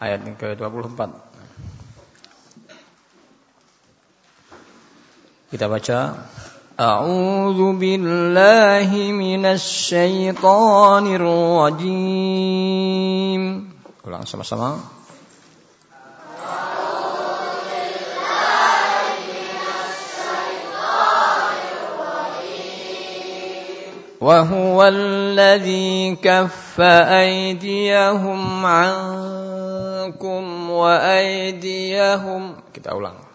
ayat yang ke-24. Kita baca أعوذ بالله من الشيطان الرجيم ulang sama-sama وهو الذي كف أيديهم عنكم وأيديهم. Kita ulang.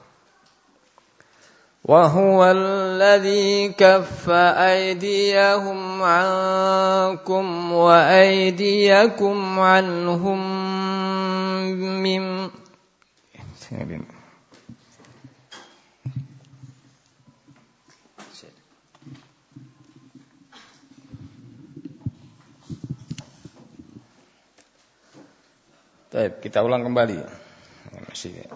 وهو الذي كف أيديهم عنكم وأيديكم عنهم من Baik, kita ulang kembali. Masih.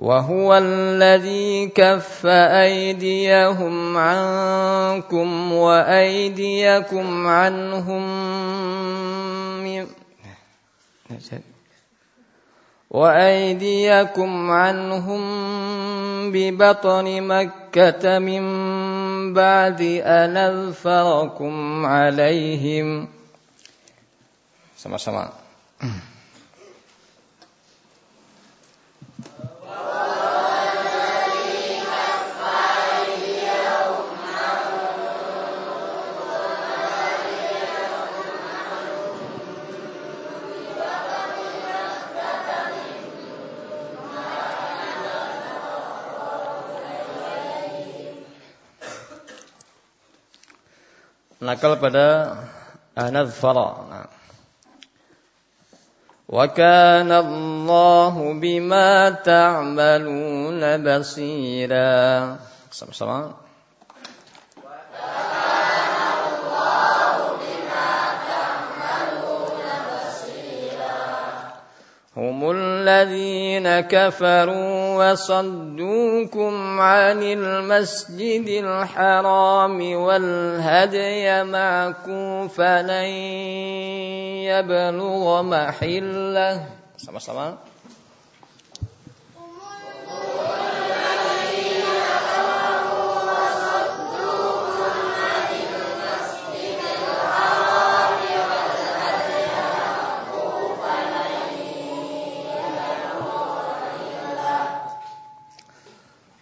وهو الذي كف أيديهم عنكم وأيديكم عنهم وأيديكم عنهم ببطن مكة من بعد أن أظفركم عليهم Sama-sama. nakal pada anadfara. وكان الله بما تعملون بصيرا. الذين كفروا وصدوكم عن المسجد الحرام والهدي معكوفا أن يبلغ محلة.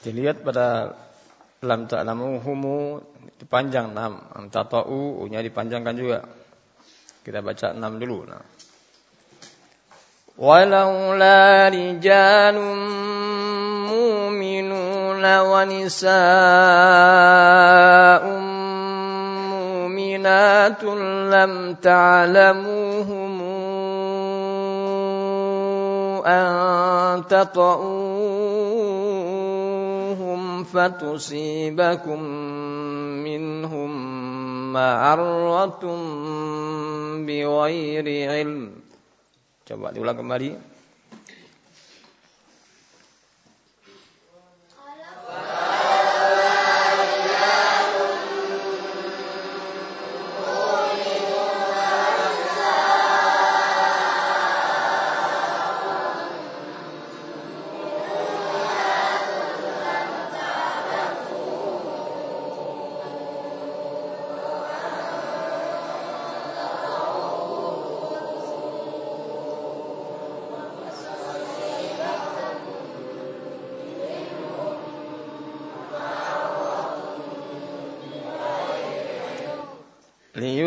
Dilihat pada lam ta'lamuhumu dipanjang enam, am tata'u nya dipanjangkan juga. Kita baca enam dulu. Nah. Walaula rijalun mu'minuna wa nisa'un mu'minatun lam ta'lamuhum an tata'u فتصيبكم منهم معرة بغير علم Coba diulang kembali.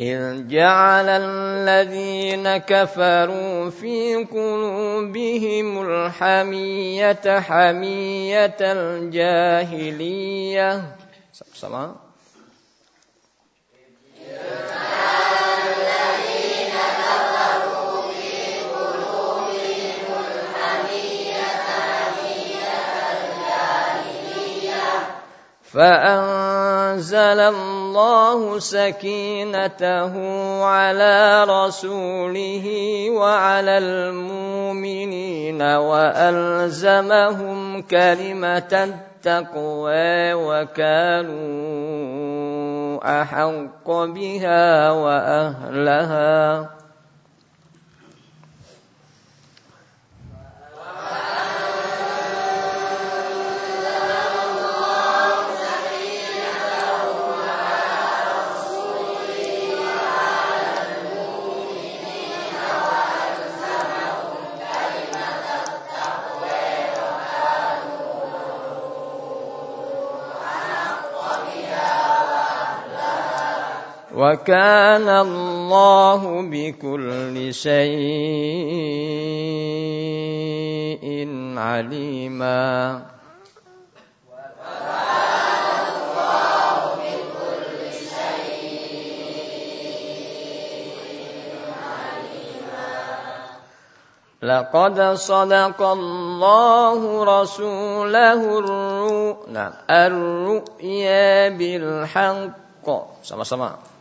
إذ جعل الذين كفروا في قلوبهم الحمية حمية الجاهلية sama فأنزل الله سكينته على رسوله وعلى المؤمنين وألزمهم كلمة التقوى وكانوا أحق بها وأهلها وكان الله بكل شيء عليما. لقد صدق الله رسوله الرؤيا بالحق. sama-sama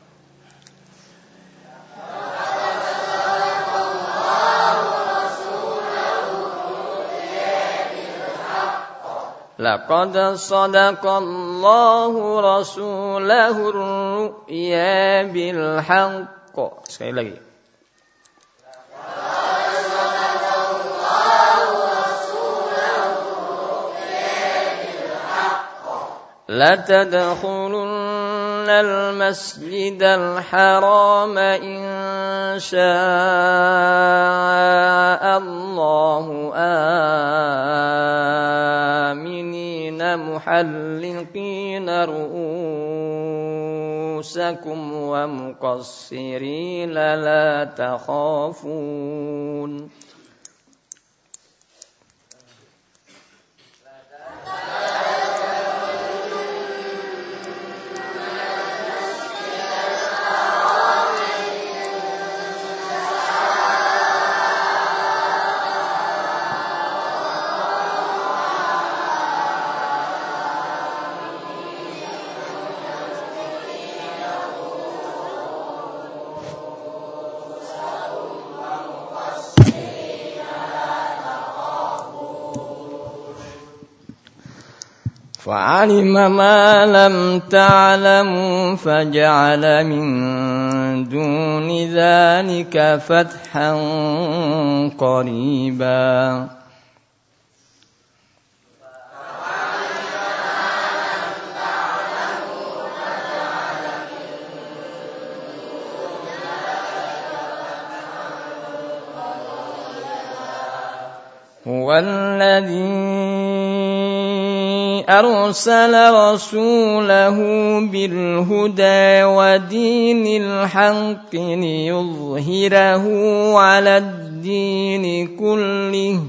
لقد صدق الله رسوله الرؤيا بالحق. sekali lagi لتدخلن المسجد الحرام إن شاء الله آمنين محلقين رؤوسكم ومقصرين لا تخافون فعلم ما لم تعلموا فجعل من دون ذلك فتحا قريبا. هو الذي أرسل رسوله بالهدى ودين الحق ليظهره على الدين كله.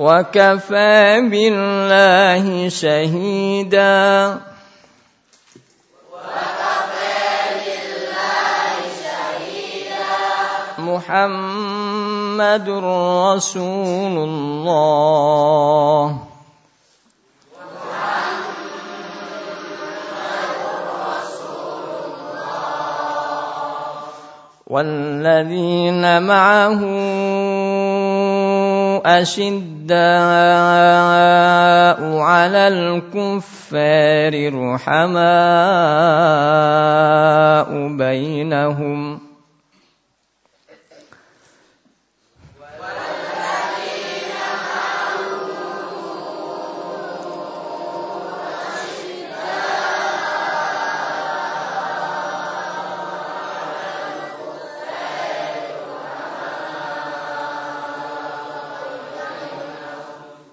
وكفى بالله شهيدا. محمد رسول الله. والذين معه أشداء على الكفار رحماء بينهم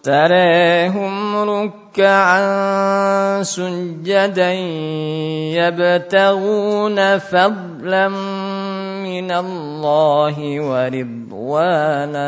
تريهم ركعا سجدا يبتغون فضلا من الله ورضوانا.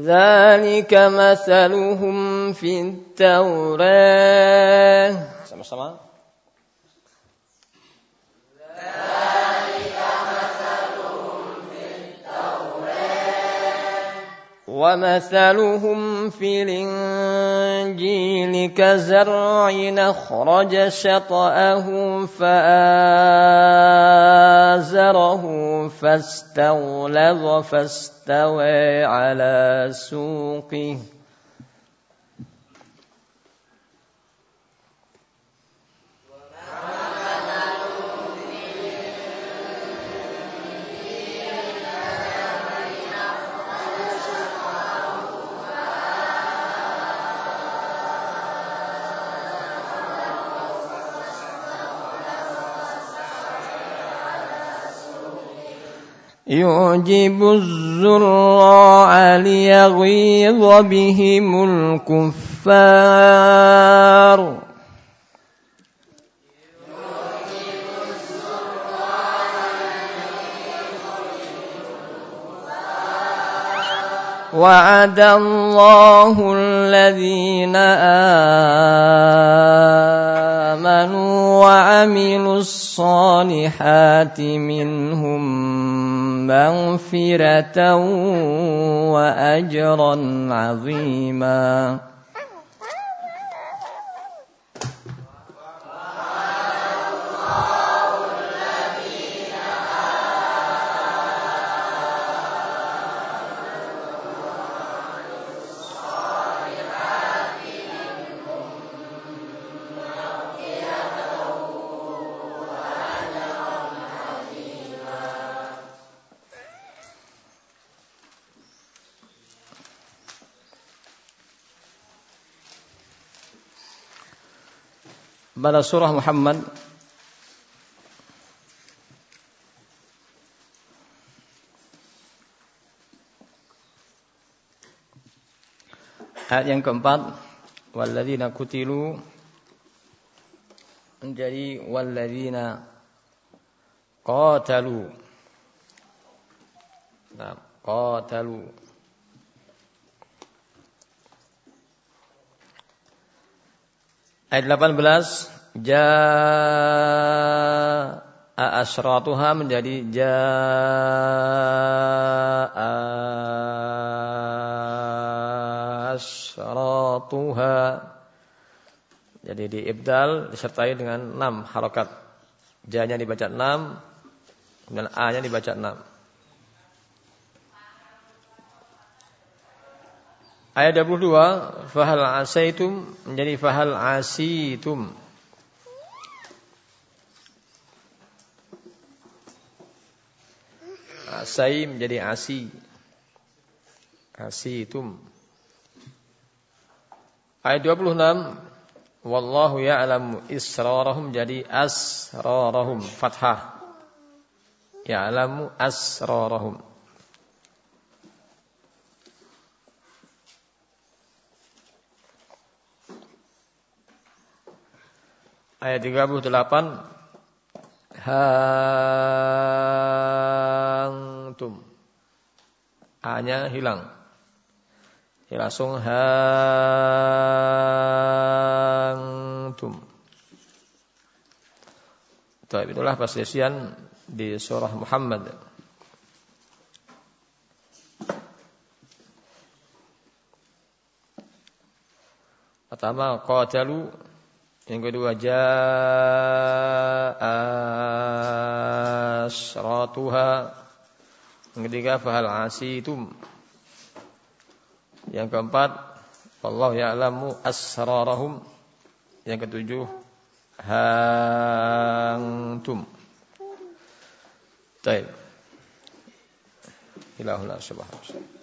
ذلك مثلهم في التوراة sama-sama. ومثلهم في الإنجيل كزرع أخرج شطأه فآزره فاستغلظ فاستوى على سوقه. يعجب الزراع ليغيظ بهم الكفار وعد الله الذين آمنوا وعملوا الصالحات منهم مغفرة وأجرا عظيما pada surah Muhammad. Ayat yang keempat. Walladzina kutilu. Menjadi Walladzina Qatalu. Nah, Ayat 18 jaa asratuha menjadi jaa asratuha jadi di ibdal disertai dengan enam harokat. Ja-nya dibaca enam kemudian a-nya dibaca enam Ayat 22 Fahal asaitum menjadi fahal asitum Asai menjadi asi. Asitum. Ayat 26. Wallahu ya'lamu israrahum jadi asrarahum fathah. Ya'lamu asrarahum. Ayat 38 Hantum A-nya hilang. Ya langsung Hantum itulah perselisihan di surah Muhammad. Pertama qatalu yang kedua jaa asratuha. Yang ketiga fahal asitum. Yang keempat Allah ya'lamu asrarahum. Yang ketujuh hantum. Baik. Ilahullah subhanahu